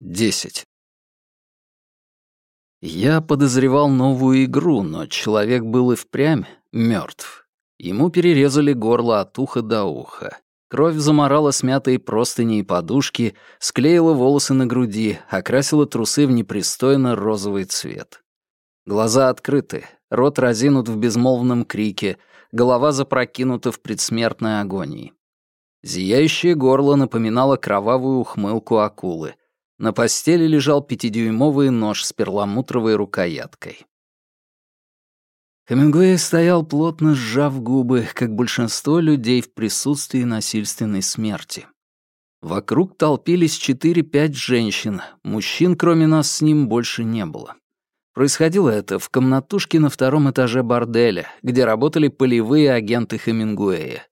10. Я подозревал новую игру, но человек был и впрямь мертв. Ему перерезали горло от уха до уха. Кровь заморала смятые простыни и подушки, склеила волосы на груди, окрасила трусы в непристойно розовый цвет. Глаза открыты, рот разинут в безмолвном крике, голова запрокинута в предсмертной агонии. Зияющее горло напоминало кровавую ухмылку акулы — на постели лежал пятидюймовый нож с перламутровой рукояткой. Хемингуэй стоял плотно сжав губы, как большинство людей в присутствии насильственной смерти. Вокруг толпились четыре-пять женщин, мужчин, кроме нас, с ним больше не было. Происходило это в комнатушке на втором этаже борделя, где работали полевые агенты Хемингуэя.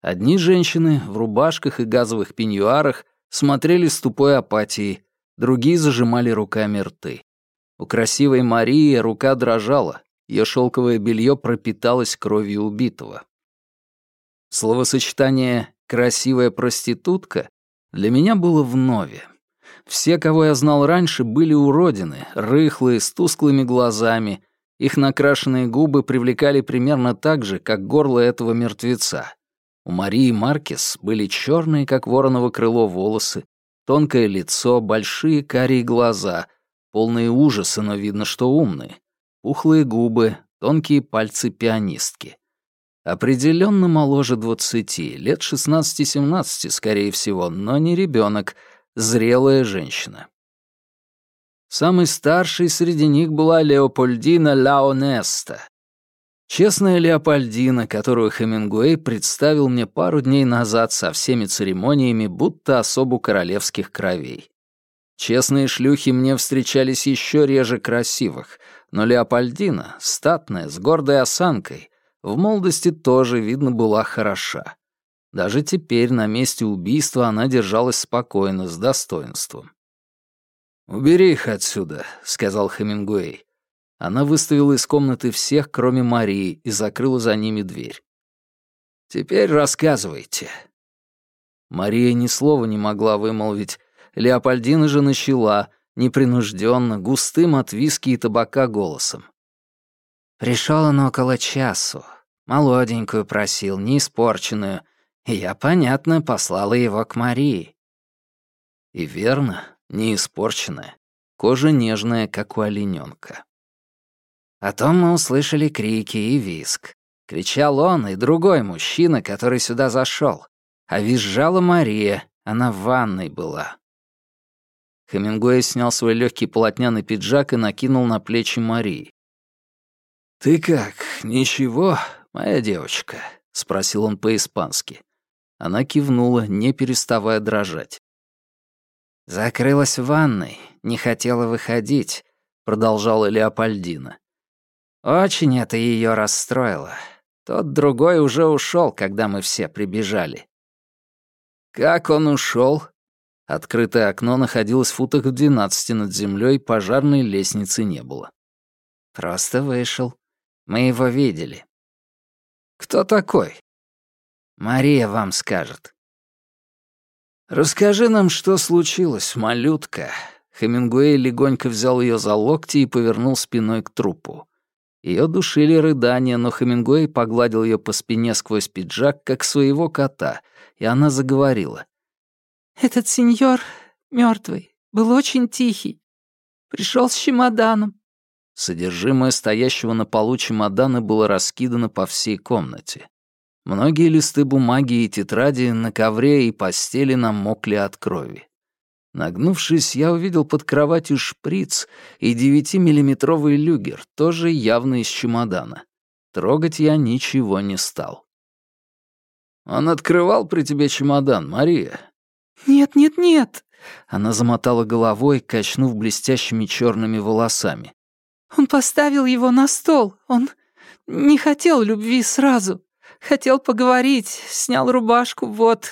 Одни женщины в рубашках и газовых пеньюарах смотрели с тупой апатией, другие зажимали руками рты. У красивой Марии рука дрожала, ее шелковое белье пропиталось кровью убитого. Словосочетание «красивая проститутка» для меня было вновь. Все, кого я знал раньше, были уродины, рыхлые, с тусклыми глазами. Их накрашенные губы привлекали примерно так же, как горло этого мертвеца. У Марии Маркес были черные, как вороново крыло, волосы, тонкое лицо, большие карие глаза, полные ужаса, но видно, что умные, пухлые губы, тонкие пальцы пианистки. Определенно моложе двадцати, лет шестнадцати-семнадцати, скорее всего, но не ребенок, зрелая женщина. Самой старшей среди них была Леопольдина Лаонеста, Честная Леопольдина, которую Хемингуэй представил мне пару дней назад со всеми церемониями, будто особу королевских кровей. Честные шлюхи мне встречались еще реже красивых, но Леопольдина, статная, с гордой осанкой, в молодости тоже, видно, была хороша. Даже теперь на месте убийства она держалась спокойно, с достоинством. «Убери их отсюда», — сказал Хемингуэй. Она выставила из комнаты всех, кроме Марии, и закрыла за ними дверь. «Теперь рассказывайте». Мария ни слова не могла вымолвить. Леопольдина же начала, непринужденно, густым от виски и табака голосом. Пришел он около часу. Молоденькую просил, не испорченную. И я, понятно, послала его к Марии. И верно, не испорченная. Кожа нежная, как у олененка. Потом мы услышали крики и визг. Кричал он и другой мужчина, который сюда зашел. А визжала Мария, она в ванной была. Хемингуэй снял свой легкий полотняный пиджак и накинул на плечи Марии. «Ты как, ничего, моя девочка?» — спросил он по-испански. Она кивнула, не переставая дрожать. «Закрылась в ванной, не хотела выходить», — продолжала Леопольдина. Очень это ее расстроило. Тот другой уже ушел, когда мы все прибежали. Как он ушел? Открытое окно находилось в футах в двенадцати над землей, пожарной лестницы не было. Просто вышел. Мы его видели. Кто такой? Мария вам скажет. Расскажи нам, что случилось, малютка. Хемингуэй легонько взял ее за локти и повернул спиной к трупу. Ее душили рыдания, но Хемингуэй погладил ее по спине сквозь пиджак, как своего кота, и она заговорила. «Этот сеньор, мертвый, был очень тихий. Пришел с чемоданом». Содержимое стоящего на полу чемодана было раскидано по всей комнате. Многие листы бумаги и тетради на ковре и постели намокли от крови. Нагнувшись, я увидел под кроватью шприц и девятимиллиметровый люгер, тоже явно из чемодана. Трогать я ничего не стал. «Он открывал при тебе чемодан, Мария?» «Нет, нет, нет!» Она замотала головой, качнув блестящими черными волосами. «Он поставил его на стол. Он не хотел любви сразу. Хотел поговорить, снял рубашку, вот,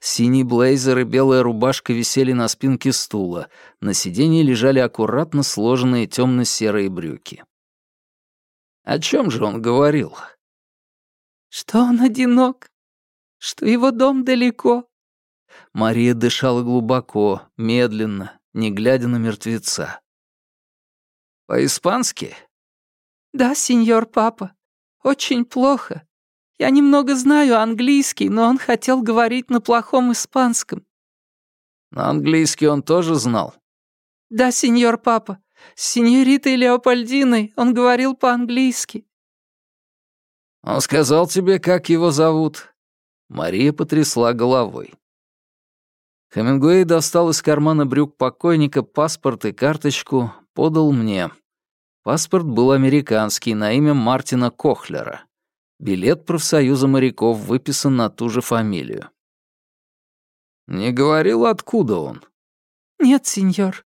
Синий блейзер и белая рубашка висели на спинке стула. На сиденье лежали аккуратно сложенные темно-серые брюки. О чем же он говорил? Что он одинок, что его дом далеко. Мария дышала глубоко, медленно, не глядя на мертвеца. «По-испански?» «Да, сеньор папа. Очень плохо. Я немного знаю английский, но он хотел говорить на плохом испанском». «На английский он тоже знал?» «Да, сеньор папа. С сеньоритой Леопольдиной он говорил по-английски». «Он сказал тебе, как его зовут?» Мария потрясла головой. Хемингуэй достал из кармана брюк покойника паспорт и карточку, подал мне. Паспорт был американский, на имя Мартина Кохлера. Билет профсоюза моряков выписан на ту же фамилию. «Не говорил, откуда он?» «Нет, сеньор.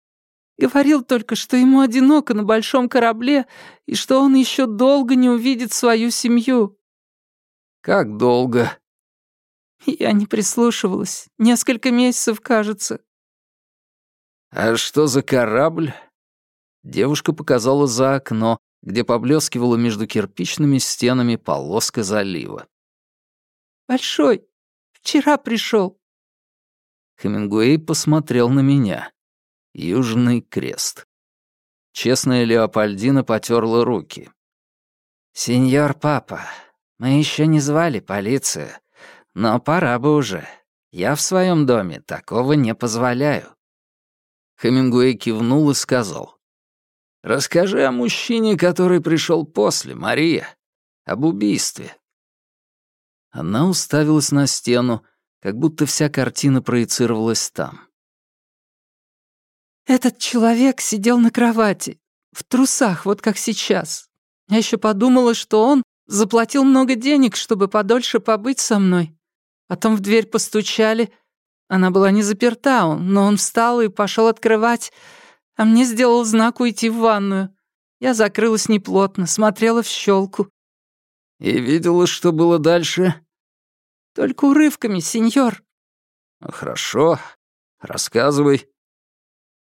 Говорил только, что ему одиноко на большом корабле и что он еще долго не увидит свою семью». «Как долго?» Я не прислушивалась. Несколько месяцев, кажется. «А что за корабль?» Девушка показала за окно, где поблескивала между кирпичными стенами полоска залива. «Большой. Вчера пришел. Хемингуэй посмотрел на меня. Южный крест. Честная Леопольдина потерла руки. «Сеньор папа, мы еще не звали полицию, но пора бы уже. Я в своем доме такого не позволяю». Хемингуэй кивнул и сказал. «Расскажи о мужчине, который пришел после, Мария. Об убийстве». Она уставилась на стену, как будто вся картина проецировалась там. «Этот человек сидел на кровати, в трусах, вот как сейчас. Я еще подумала, что он заплатил много денег, чтобы подольше побыть со мной. Потом в дверь постучали. Она была не заперта, но он встал и пошел открывать, а мне сделал знак уйти в ванную. Я закрылась неплотно, смотрела в щелку. «И видела, что было дальше?» «Только урывками, сеньор». «Хорошо. Рассказывай».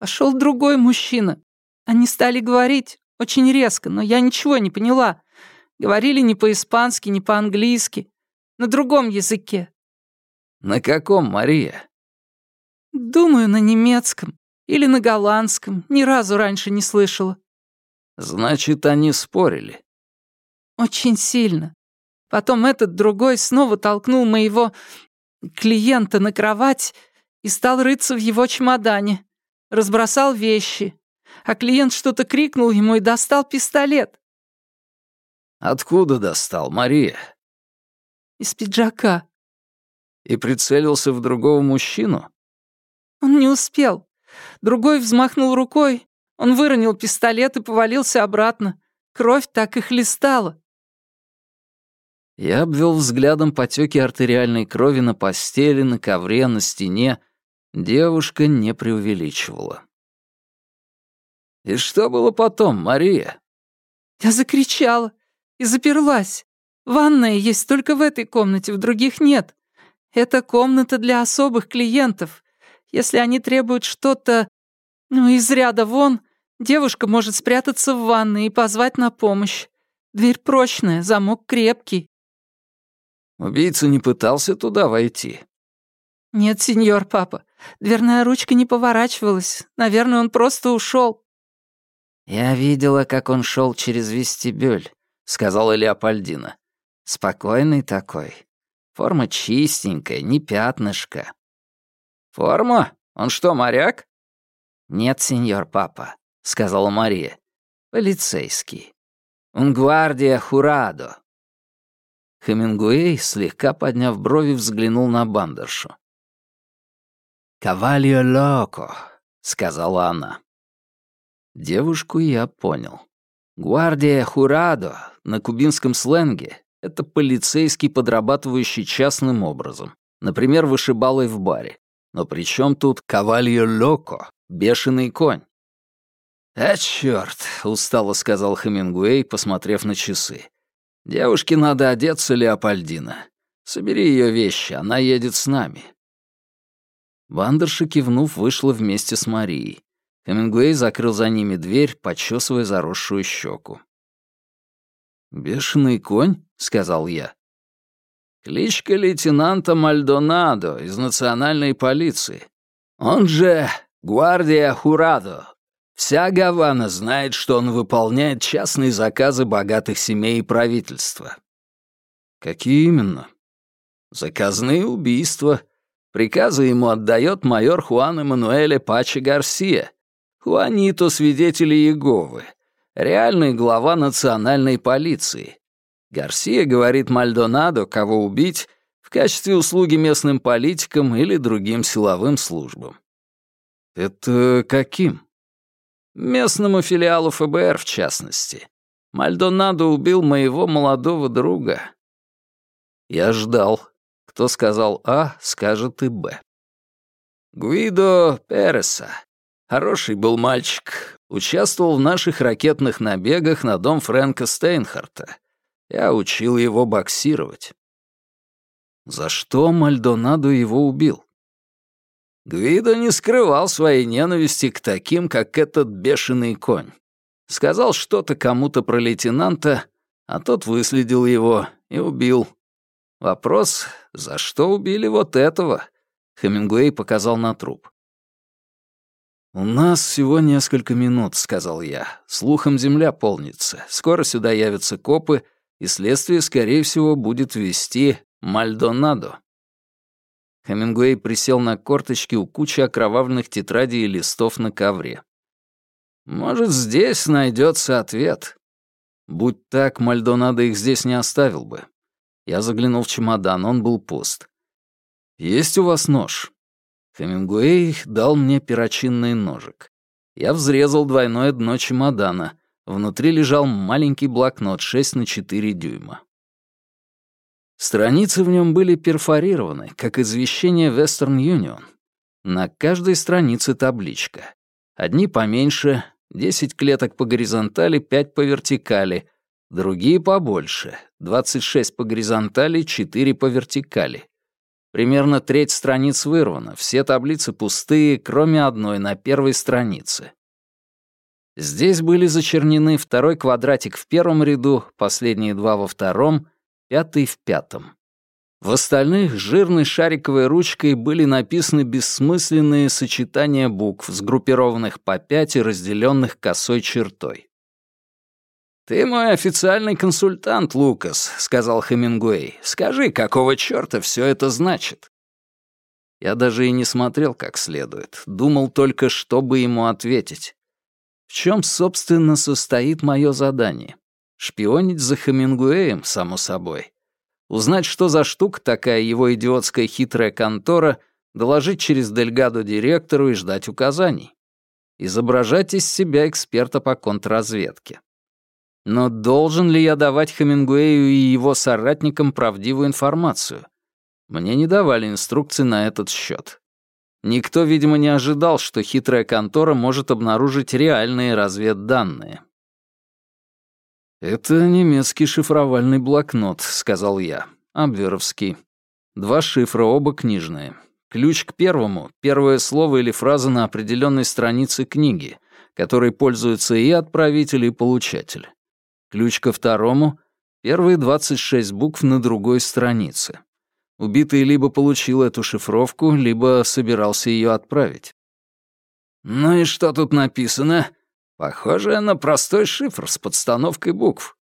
Пошел другой мужчина. Они стали говорить очень резко, но я ничего не поняла. Говорили не по-испански, не по-английски, на другом языке. «На каком, Мария?» «Думаю, на немецком или на голландском. Ни разу раньше не слышала». «Значит, они спорили?» «Очень сильно. Потом этот другой снова толкнул моего клиента на кровать и стал рыться в его чемодане. Разбросал вещи. А клиент что-то крикнул ему и достал пистолет». «Откуда достал, Мария?» «Из пиджака и прицелился в другого мужчину? Он не успел. Другой взмахнул рукой. Он выронил пистолет и повалился обратно. Кровь так и хлестала. Я обвел взглядом потеки артериальной крови на постели, на ковре, на стене. Девушка не преувеличивала. «И что было потом, Мария?» Я закричала и заперлась. Ванная есть только в этой комнате, в других нет. Это комната для особых клиентов. Если они требуют что-то, ну, из ряда вон, девушка может спрятаться в ванной и позвать на помощь. Дверь прочная, замок крепкий». «Убийца не пытался туда войти?» «Нет, сеньор папа. Дверная ручка не поворачивалась. Наверное, он просто ушел. «Я видела, как он шел через вестибюль», — сказала Леопольдина. «Спокойный такой. Форма чистенькая, не пятнышко». «Форма? Он что, моряк?» «Нет, сеньор папа», — сказала Мария. «Полицейский. Унгвардия Хурадо». Хемингуэй, слегка подняв брови, взглянул на бандершу. «Кавальо локо», — сказала она. Девушку я понял. «Гвардия Хурадо» на кубинском сленге это полицейский, подрабатывающий частным образом. Например, вышибалой в баре. Но при чем тут кавальо локо, бешеный конь? «А чёрт!» — устало сказал Хемингуэй, посмотрев на часы. «Девушке надо одеться, Леопольдина. Собери ее вещи, она едет с нами». Бандерша, кивнув, вышла вместе с Марией. Хемингуэй закрыл за ними дверь, почесывая заросшую щеку. «Бешеный конь?» — сказал я. «Кличка лейтенанта Мальдонадо из национальной полиции. Он же «Гвардия Хурадо. Вся Гавана знает, что он выполняет частные заказы богатых семей и правительства». «Какие именно?» «Заказные убийства. Приказы ему отдает майор Хуан Эммануэле Пачи Гарсия, Хуанито свидетели Иеговы, реальный глава национальной полиции. Гарсия говорит Мальдонадо, кого убить, в качестве услуги местным политикам или другим силовым службам. Это каким? Местному филиалу ФБР, в частности. Мальдонадо убил моего молодого друга. Я ждал. Кто сказал А, скажет и Б. Гуидо Переса. Хороший был мальчик. Участвовал в наших ракетных набегах на дом Фрэнка Стейнхарта. Я учил его боксировать. За что Мальдонадо его убил? Гвидо не скрывал своей ненависти к таким, как этот бешеный конь. Сказал что-то кому-то про лейтенанта, а тот выследил его и убил. Вопрос, за что убили вот этого? Хемингуэй показал на труп. «У нас всего несколько минут», — сказал я. «Слухом земля полнится. Скоро сюда явятся копы, и следствие, скорее всего, будет вести Мальдонадо». Хемингуэй присел на корточки у кучи окровавленных тетрадей и листов на ковре. «Может, здесь найдется ответ. Будь так, Мальдонадо их здесь не оставил бы». Я заглянул в чемодан, он был пуст. «Есть у вас нож?» Хемингуэй дал мне перочинный ножик. Я взрезал двойное дно чемодана. Внутри лежал маленький блокнот 6 на 4 дюйма. Страницы в нем были перфорированы, как извещение Western Union. На каждой странице табличка. Одни поменьше, 10 клеток по горизонтали, 5 по вертикали, другие побольше, 26 по горизонтали, 4 по вертикали. Примерно треть страниц вырвана, все таблицы пустые, кроме одной на первой странице. Здесь были зачернены второй квадратик в первом ряду, последние два во втором, пятый в пятом. В остальных жирной шариковой ручкой были написаны бессмысленные сочетания букв, сгруппированных по пять и разделенных косой чертой. «Ты мой официальный консультант, Лукас», — сказал Хемингуэй. «Скажи, какого чёрта всё это значит?» Я даже и не смотрел как следует, думал только, чтобы ему ответить. В чём, собственно, состоит моё задание? Шпионить за Хемингуэем, само собой. Узнать, что за штука такая его идиотская хитрая контора, доложить через Дельгадо директору и ждать указаний. Изображать из себя эксперта по контрразведке. Но должен ли я давать Хемингуэю и его соратникам правдивую информацию? Мне не давали инструкции на этот счет. Никто, видимо, не ожидал, что хитрая контора может обнаружить реальные разведданные. «Это немецкий шифровальный блокнот», — сказал я. «Абверовский. Два шифра, оба книжные. Ключ к первому — первое слово или фраза на определенной странице книги, которой пользуются и отправитель, и получатель. Ключ ко второму — первые 26 букв на другой странице. Убитый либо получил эту шифровку, либо собирался ее отправить. «Ну и что тут написано?» «Похоже на простой шифр с подстановкой букв».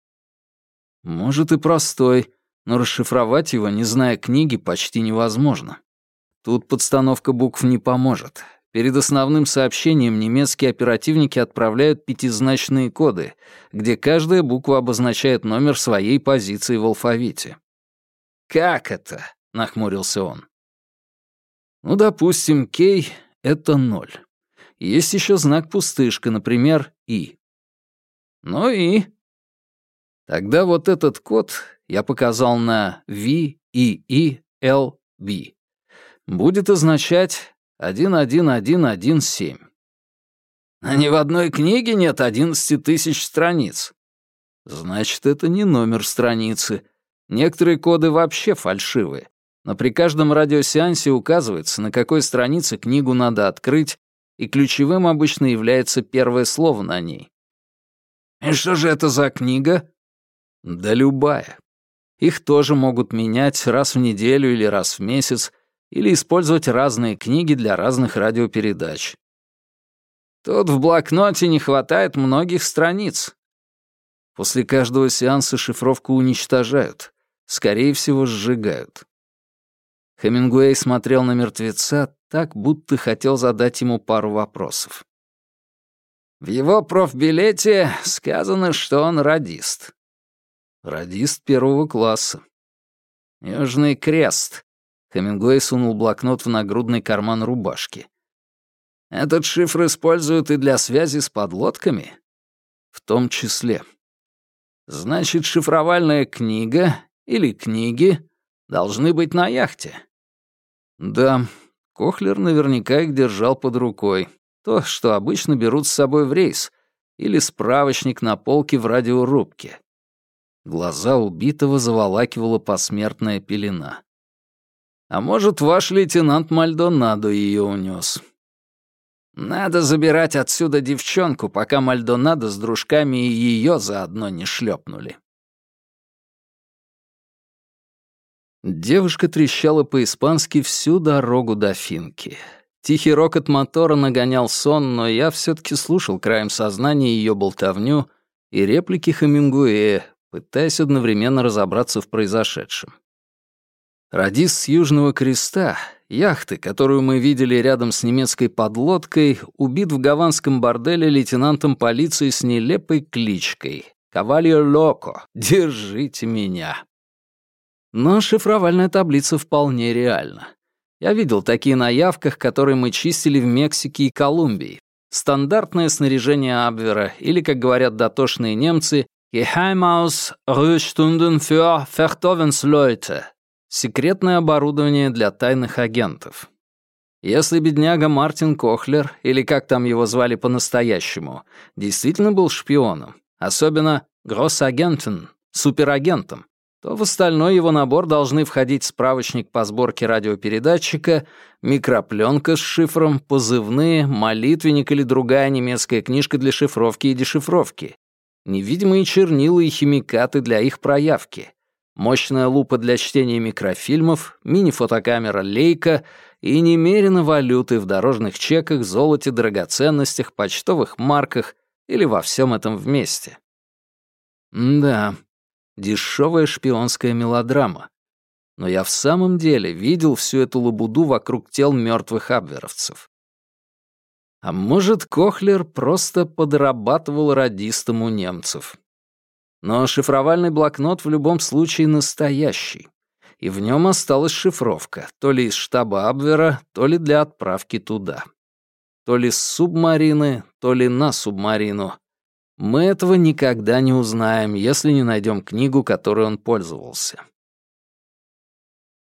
«Может, и простой, но расшифровать его, не зная книги, почти невозможно. Тут подстановка букв не поможет. Перед основным сообщением немецкие оперативники отправляют пятизначные коды, где каждая буква обозначает номер своей позиции в алфавите. «Как это?» — нахмурился он. «Ну, допустим, кей — это ноль. Есть еще знак пустышка, например, «и». Ну и... Тогда вот этот код я показал на V, E, E, L, B. Будет означать 11117. А ни в одной книге нет 11 тысяч страниц. Значит, это не номер страницы. Некоторые коды вообще фальшивые. Но при каждом радиосеансе указывается, на какой странице книгу надо открыть, и ключевым обычно является первое слово на ней. И что же это за книга? Да любая. Их тоже могут менять раз в неделю или раз в месяц, или использовать разные книги для разных радиопередач. Тут в блокноте не хватает многих страниц. После каждого сеанса шифровку уничтожают. Скорее всего, сжигают. Хемингуэй смотрел на мертвеца так, будто хотел задать ему пару вопросов. В его профбилете сказано, что он радист. Радист первого класса. Южный крест. Хемингуэй сунул блокнот в нагрудный карман рубашки. Этот шифр используют и для связи с подлодками? В том числе. Значит, шифровальная книга или книги должны быть на яхте. Да, Кохлер наверняка их держал под рукой. То, что обычно берут с собой в рейс, или справочник на полке в радиорубке. Глаза убитого заволакивала посмертная пелена. А может, ваш лейтенант Мальдонадо ее унес. Надо забирать отсюда девчонку, пока Мальдонадо с дружками ее заодно не шлепнули. Девушка трещала по-испански всю дорогу до Финки. Тихий рокот мотора нагонял сон, но я все таки слушал краем сознания ее болтовню и реплики Хемингуэя, пытаясь одновременно разобраться в произошедшем. Радист с Южного Креста, яхты, которую мы видели рядом с немецкой подлодкой, убит в гаванском борделе лейтенантом полиции с нелепой кличкой «Кавальо Локо, держите меня». Но шифровальная таблица вполне реальна. Я видел такие на явках, которые мы чистили в Мексике и Колумбии. Стандартное снаряжение Абвера, или, как говорят дотошные немцы, Geheimhaus Rüstunden für Vertovensleute — секретное оборудование для тайных агентов. Если бедняга Мартин Кохлер, или как там его звали по-настоящему, действительно был шпионом, особенно Гроссагентен, суперагентом, то в остальной его набор должны входить справочник по сборке радиопередатчика, микропленка с шифром, позывные, молитвенник или другая немецкая книжка для шифровки и дешифровки, невидимые чернила и химикаты для их проявки, мощная лупа для чтения микрофильмов, мини-фотокамера «Лейка» и немерено валюты в дорожных чеках, золоте, драгоценностях, почтовых марках или во всем этом вместе. М да, дешевая шпионская мелодрама. Но я в самом деле видел всю эту лабуду вокруг тел мертвых абверовцев. А может, Кохлер просто подрабатывал радистом у немцев. Но шифровальный блокнот в любом случае настоящий. И в нем осталась шифровка, то ли из штаба Абвера, то ли для отправки туда. То ли с субмарины, то ли на субмарину. Мы этого никогда не узнаем, если не найдем книгу, которой он пользовался.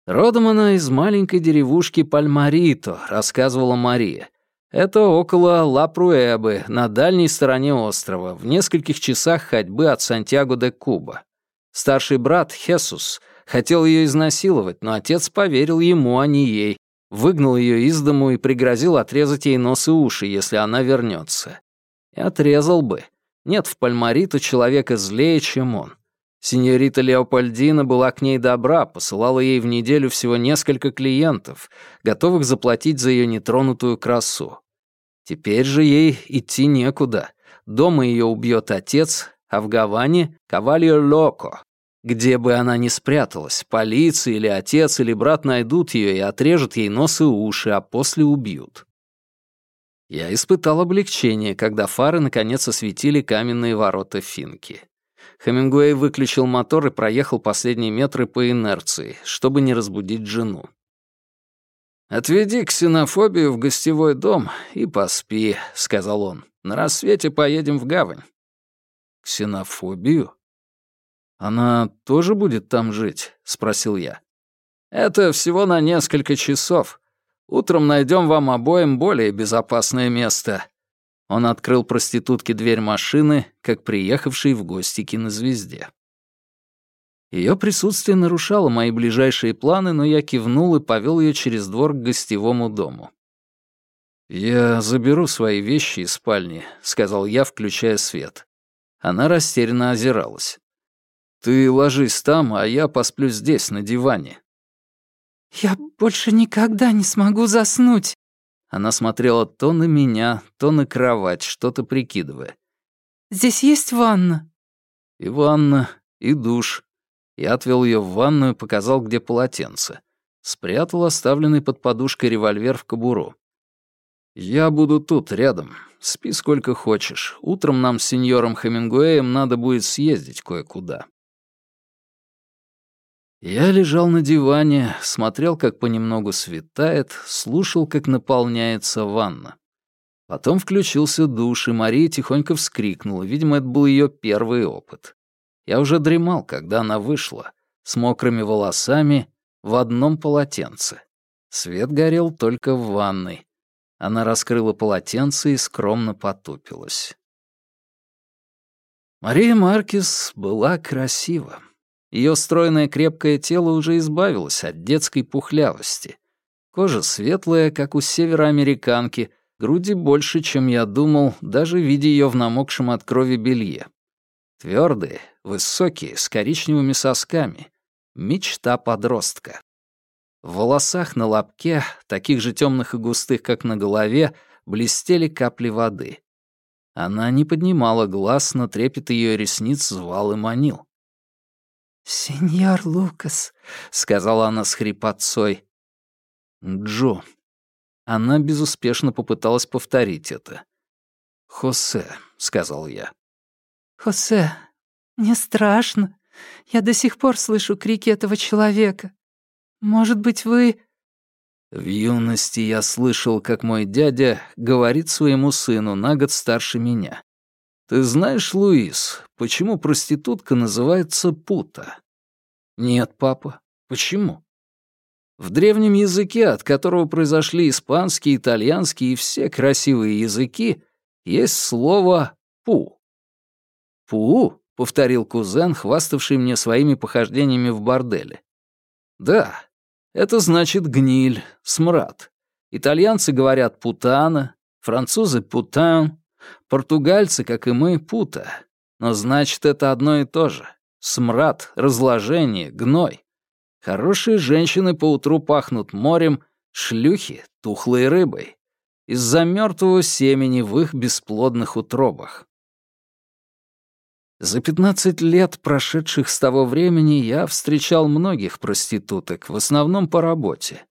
Родом она из маленькой деревушки Пальмарито, рассказывала Мария. Это около Ла-Пруэбы, на дальней стороне острова, в нескольких часах ходьбы от Сантьяго де Куба. Старший брат, Хесус, хотел ее изнасиловать, но отец поверил ему, а не ей, выгнал ее из дому и пригрозил отрезать ей нос и уши, если она вернется. И отрезал бы. Нет в Пальмарито человека злее, чем он. Синьорита Леопольдина была к ней добра, посылала ей в неделю всего несколько клиентов, готовых заплатить за ее нетронутую красу. Теперь же ей идти некуда. Дома ее убьет отец, а в Гаване — Кавальо Локо. Где бы она ни спряталась, полиция или отец или брат найдут ее и отрежут ей нос и уши, а после убьют. Я испытал облегчение, когда фары наконец осветили каменные ворота Финки. Хемингуэй выключил мотор и проехал последние метры по инерции, чтобы не разбудить жену. «Отведи ксенофобию в гостевой дом и поспи», — сказал он. «На рассвете поедем в гавань». «Ксенофобию? Она тоже будет там жить?» — спросил я. «Это всего на несколько часов. Утром найдем вам обоим более безопасное место». Он открыл проститутке дверь машины, как приехавший в гости кинозвезде. Ее присутствие нарушало мои ближайшие планы, но я кивнул и повел ее через двор к гостевому дому. «Я заберу свои вещи из спальни», — сказал я, включая свет. Она растерянно озиралась. «Ты ложись там, а я посплю здесь, на диване. «Я больше никогда не смогу заснуть», Она смотрела то на меня, то на кровать, что-то прикидывая. «Здесь есть ванна?» «И ванна, и душ». Я отвел ее в ванную, показал, где полотенце. Спрятал оставленный под подушкой револьвер в кобуру. «Я буду тут, рядом. Спи сколько хочешь. Утром нам с сеньором Хемингуэем надо будет съездить кое-куда». Я лежал на диване, смотрел, как понемногу светает, слушал, как наполняется ванна. Потом включился душ, и Мария тихонько вскрикнула. Видимо, это был ее первый опыт. Я уже дремал, когда она вышла, с мокрыми волосами, в одном полотенце. Свет горел только в ванной. Она раскрыла полотенце и скромно потупилась. Мария Маркес была красива. Ее стройное крепкое тело уже избавилось от детской пухлявости. Кожа светлая, как у североамериканки, груди больше, чем я думал, даже видя ее в намокшем от крови белье. Твердые, высокие, с коричневыми сосками. Мечта подростка. В волосах на лобке, таких же темных и густых, как на голове, блестели капли воды. Она не поднимала глаз, но трепет ее ресниц звал и манил. «Сеньор Лукас», — сказала она с хрипотцой. «Джо». Она безуспешно попыталась повторить это. «Хосе», — сказал я. «Хосе, мне страшно. Я до сих пор слышу крики этого человека. Может быть, вы...» В юности я слышал, как мой дядя говорит своему сыну на год старше меня. «Ты знаешь, Луис, почему проститутка называется пута?» «Нет, папа. Почему?» В древнем языке, от которого произошли испанский, итальянский и все красивые языки, есть слово «пу». «Пу?» — повторил кузен, хваставший мне своими похождениями в борделе. «Да, это значит гниль, смрад. Итальянцы говорят «путана», французы «путан», Португальцы, как и мы, пута. Но значит, это одно и то же. Смрад, разложение, гной. Хорошие женщины поутру пахнут морем, шлюхи — тухлой рыбой. Из-за мертвого семени в их бесплодных утробах. За 15 лет, прошедших с того времени, я встречал многих проституток, в основном по работе.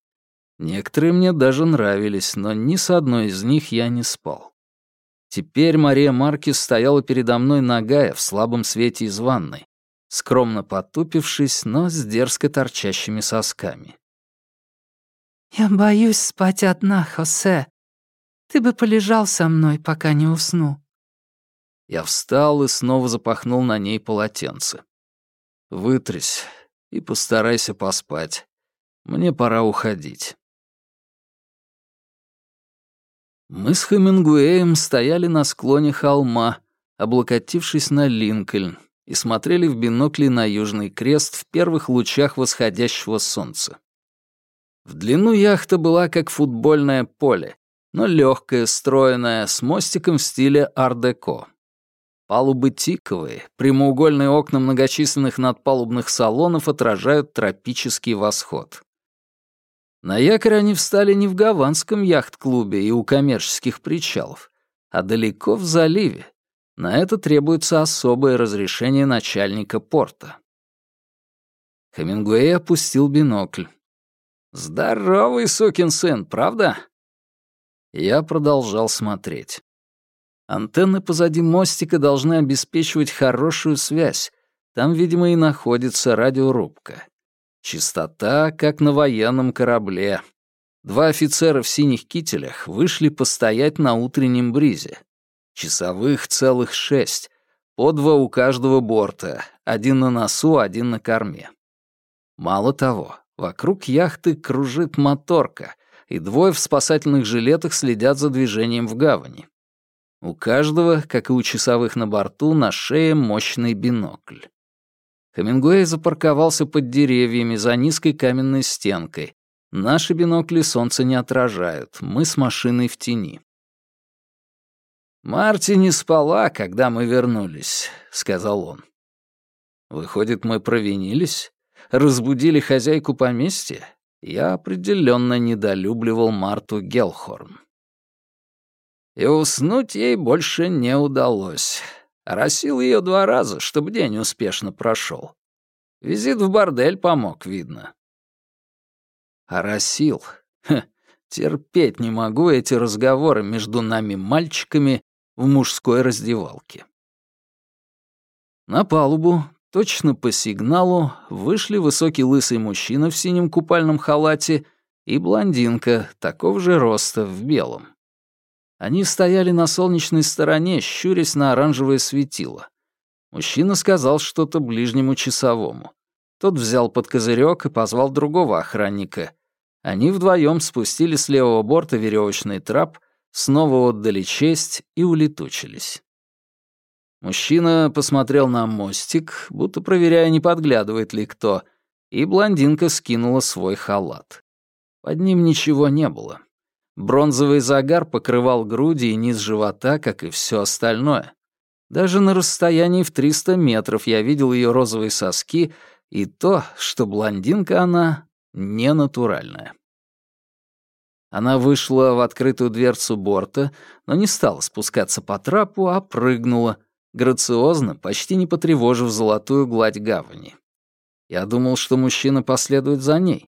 Некоторые мне даже нравились, но ни с одной из них я не спал. Теперь Мария Маркис стояла передо мной нагая в слабом свете из ванной, скромно потупившись, но с дерзко торчащими сосками. «Я боюсь спать одна, Хосе. Ты бы полежал со мной, пока не усну». Я встал и снова запахнул на ней полотенце. «Вытрись и постарайся поспать. Мне пора уходить». Мы с Хемингуэем стояли на склоне холма, облокотившись на Линкольн, и смотрели в бинокли на Южный Крест в первых лучах восходящего солнца. В длину яхта была как футбольное поле, но легкая, стройная, с мостиком в стиле ар-деко. Палубы тиковые, прямоугольные окна многочисленных надпалубных салонов отражают тропический восход. На якорь они встали не в гаванском яхт-клубе и у коммерческих причалов, а далеко в заливе. На это требуется особое разрешение начальника порта. Хемингуэй опустил бинокль. «Здоровый сукин сын, правда?» Я продолжал смотреть. Антенны позади мостика должны обеспечивать хорошую связь. Там, видимо, и находится радиорубка. Чистота, как на военном корабле. Два офицера в синих кителях вышли постоять на утреннем бризе. Часовых целых шесть, по два у каждого борта, один на носу, один на корме. Мало того, вокруг яхты кружит моторка, и двое в спасательных жилетах следят за движением в гавани. У каждого, как и у часовых на борту, на шее мощный бинокль. Хемингуэй запарковался под деревьями за низкой каменной стенкой. Наши бинокли солнце не отражают, мы с машиной в тени. «Марти не спала, когда мы вернулись», — сказал он. «Выходит, мы провинились? Разбудили хозяйку поместья?» Я определенно недолюбливал Марту Гелхорн. И уснуть ей больше не удалось. Росил ее два раза, чтобы день успешно прошел. Визит в бордель помог, видно. Оросил. Ха, терпеть не могу эти разговоры между нами мальчиками в мужской раздевалке. На палубу, точно по сигналу, вышли высокий лысый мужчина в синем купальном халате и блондинка, такого же роста, в белом. Они стояли на солнечной стороне, щурясь на оранжевое светило. Мужчина сказал что-то ближнему часовому. Тот взял под козырек и позвал другого охранника. Они вдвоем спустили с левого борта веревочный трап, снова отдали честь и улетучились. Мужчина посмотрел на мостик, будто проверяя, не подглядывает ли кто, и блондинка скинула свой халат. Под ним ничего не было. Бронзовый загар покрывал груди и низ живота, как и все остальное. Даже на расстоянии в 300 метров я видел ее розовые соски и то, что блондинка она не натуральная. Она вышла в открытую дверцу борта, но не стала спускаться по трапу, а прыгнула, грациозно, почти не потревожив золотую гладь гавани. Я думал, что мужчина последует за ней,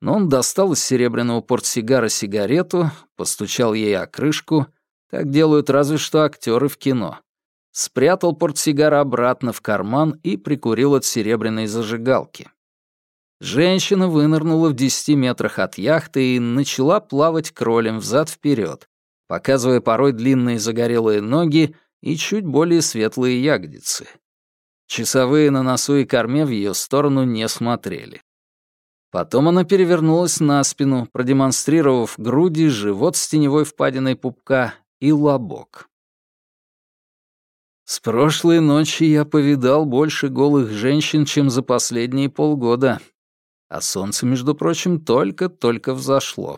но он достал из серебряного портсигара сигарету, постучал ей о крышку, так делают разве что актеры в кино. Спрятал портсигар обратно в карман и прикурил от серебряной зажигалки. Женщина вынырнула в десяти метрах от яхты и начала плавать кролем взад вперед, показывая порой длинные загорелые ноги и чуть более светлые ягодицы. Часовые на носу и корме в ее сторону не смотрели. Потом она перевернулась на спину, продемонстрировав груди, живот с теневой впадиной пупка и лобок. С прошлой ночи я повидал больше голых женщин, чем за последние полгода. А солнце, между прочим, только-только взошло.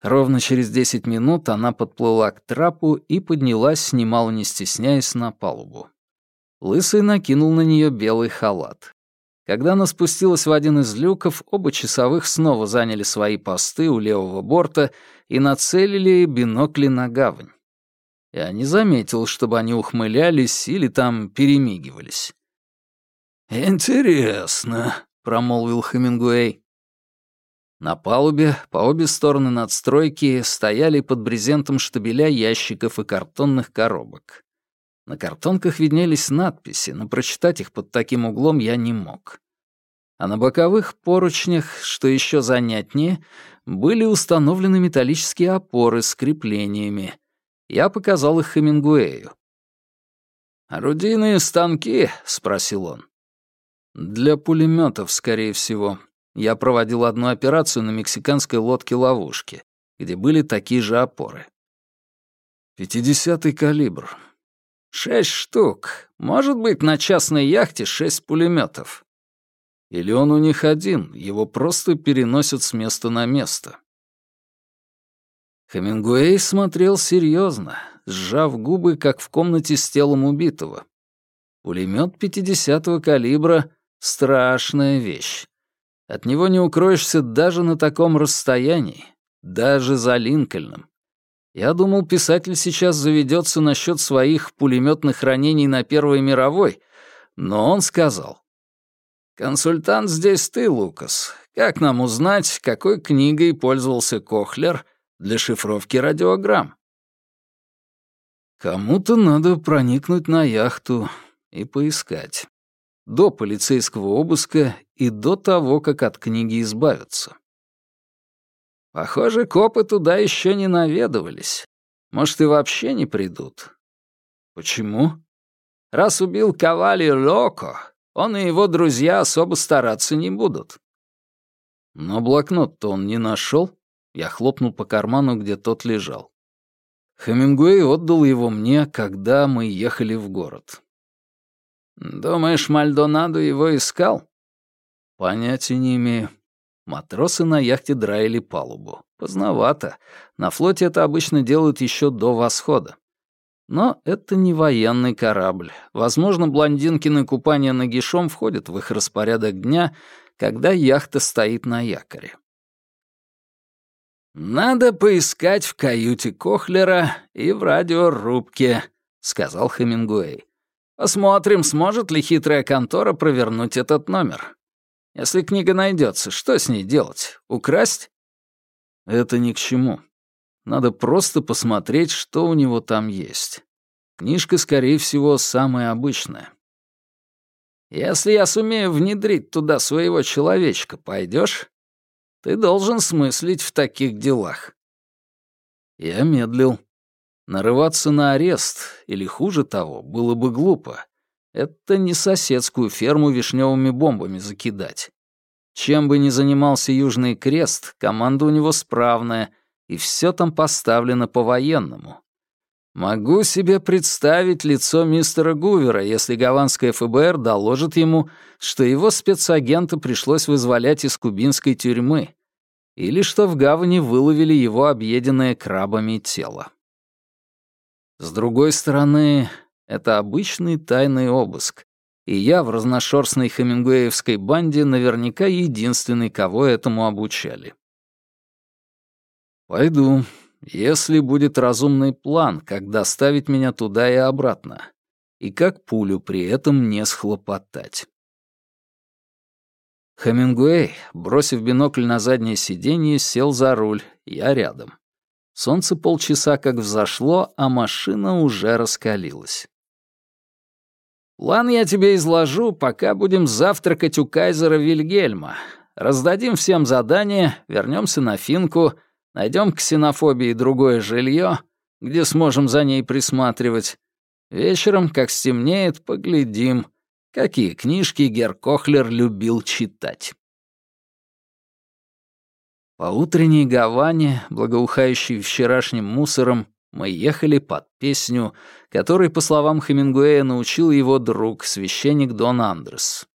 Ровно через десять минут она подплыла к трапу и поднялась, немало не стесняясь, на палубу. Лысый накинул на нее белый халат. Когда она спустилась в один из люков, оба часовых снова заняли свои посты у левого борта и нацелили бинокли на гавань. Я не заметил, чтобы они ухмылялись или там перемигивались. «Интересно», — промолвил Хемингуэй. На палубе по обе стороны надстройки стояли под брезентом штабеля ящиков и картонных коробок. На картонках виднелись надписи, но прочитать их под таким углом я не мог. А на боковых поручнях, что еще занятнее, были установлены металлические опоры с креплениями. Я показал их Хемингуэю. «Орудийные станки?» — спросил он. «Для пулеметов, скорее всего. Я проводил одну операцию на мексиканской лодке-ловушке, где были такие же опоры. Пятидесятый калибр. Шесть штук. Может быть, на частной яхте шесть пулеметов. Или он у них один, его просто переносят с места на место. Хемингуэй смотрел серьезно, сжав губы, как в комнате с телом убитого. Пулемет 50-го калибра — страшная вещь. От него не укроешься даже на таком расстоянии, даже за Линкольном. Я думал, писатель сейчас заведется насчет своих пулеметных ранений на Первой мировой, но он сказал. «Консультант здесь ты, Лукас. Как нам узнать, какой книгой пользовался Кохлер для шифровки радиограмм?» Кому-то надо проникнуть на яхту и поискать. До полицейского обыска и до того, как от книги избавиться. Похоже, копы туда еще не наведывались. Может, и вообще не придут. Почему? Раз убил Кавали Локо, он и его друзья особо стараться не будут. Но блокнот-то он не нашел. Я хлопнул по карману, где тот лежал. Хемингуэй отдал его мне, когда мы ехали в город. «Думаешь, Мальдонадо его искал?» «Понятия не имею. Матросы на яхте драили палубу. Поздновато. На флоте это обычно делают еще до восхода. Но это не военный корабль. Возможно, блондинкины купания нагишом входят в их распорядок дня, когда яхта стоит на якоре. «Надо поискать в каюте Кохлера и в радиорубке», — сказал Хемингуэй. «Посмотрим, сможет ли хитрая контора провернуть этот номер. Если книга найдется, что с ней делать? Украсть?» «Это ни к чему. Надо просто посмотреть, что у него там есть. Книжка, скорее всего, самая обычная. Если я сумею внедрить туда своего человечка, пойдешь? Ты должен смыслить в таких делах. Я медлил. Нарываться на арест, или хуже того, было бы глупо. Это не соседскую ферму вишневыми бомбами закидать. Чем бы ни занимался Южный Крест, команда у него справная, и все там поставлено по-военному. Могу себе представить лицо мистера Гувера, если гаванское ФБР доложит ему, что его спецагента пришлось вызволять из кубинской тюрьмы, или что в гавани выловили его объеденное крабами тело. С другой стороны, это обычный тайный обыск, и я в разношерстной хемингуэевской банде наверняка единственный, кого этому обучали. «Пойду», если будет разумный план, как доставить меня туда и обратно, и как пулю при этом не схлопотать. Хемингуэй, бросив бинокль на заднее сиденье, сел за руль, я рядом. Солнце полчаса как взошло, а машина уже раскалилась. «План я тебе изложу, пока будем завтракать у кайзера Вильгельма. Раздадим всем задание, вернемся на финку — Найдем ксенофобии другое жилье, где сможем за ней присматривать. Вечером, как стемнеет, поглядим, какие книжки Гер Кохлер любил читать. По утренней Гаване, благоухающей вчерашним мусором, мы ехали под песню, которой, по словам Хемингуэя, научил его друг, священник Дон Андрес.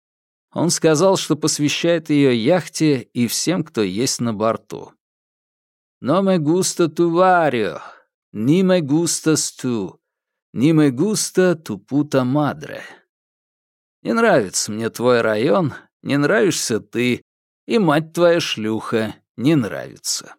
Он сказал, что посвящает ее яхте и всем, кто есть на борту. No me gusta tu barrio, ni me gustas tú, ni me gusta tu puta madre. Не нравится мне твой район, не нравишься ты, и мать твоя шлюха не нравится.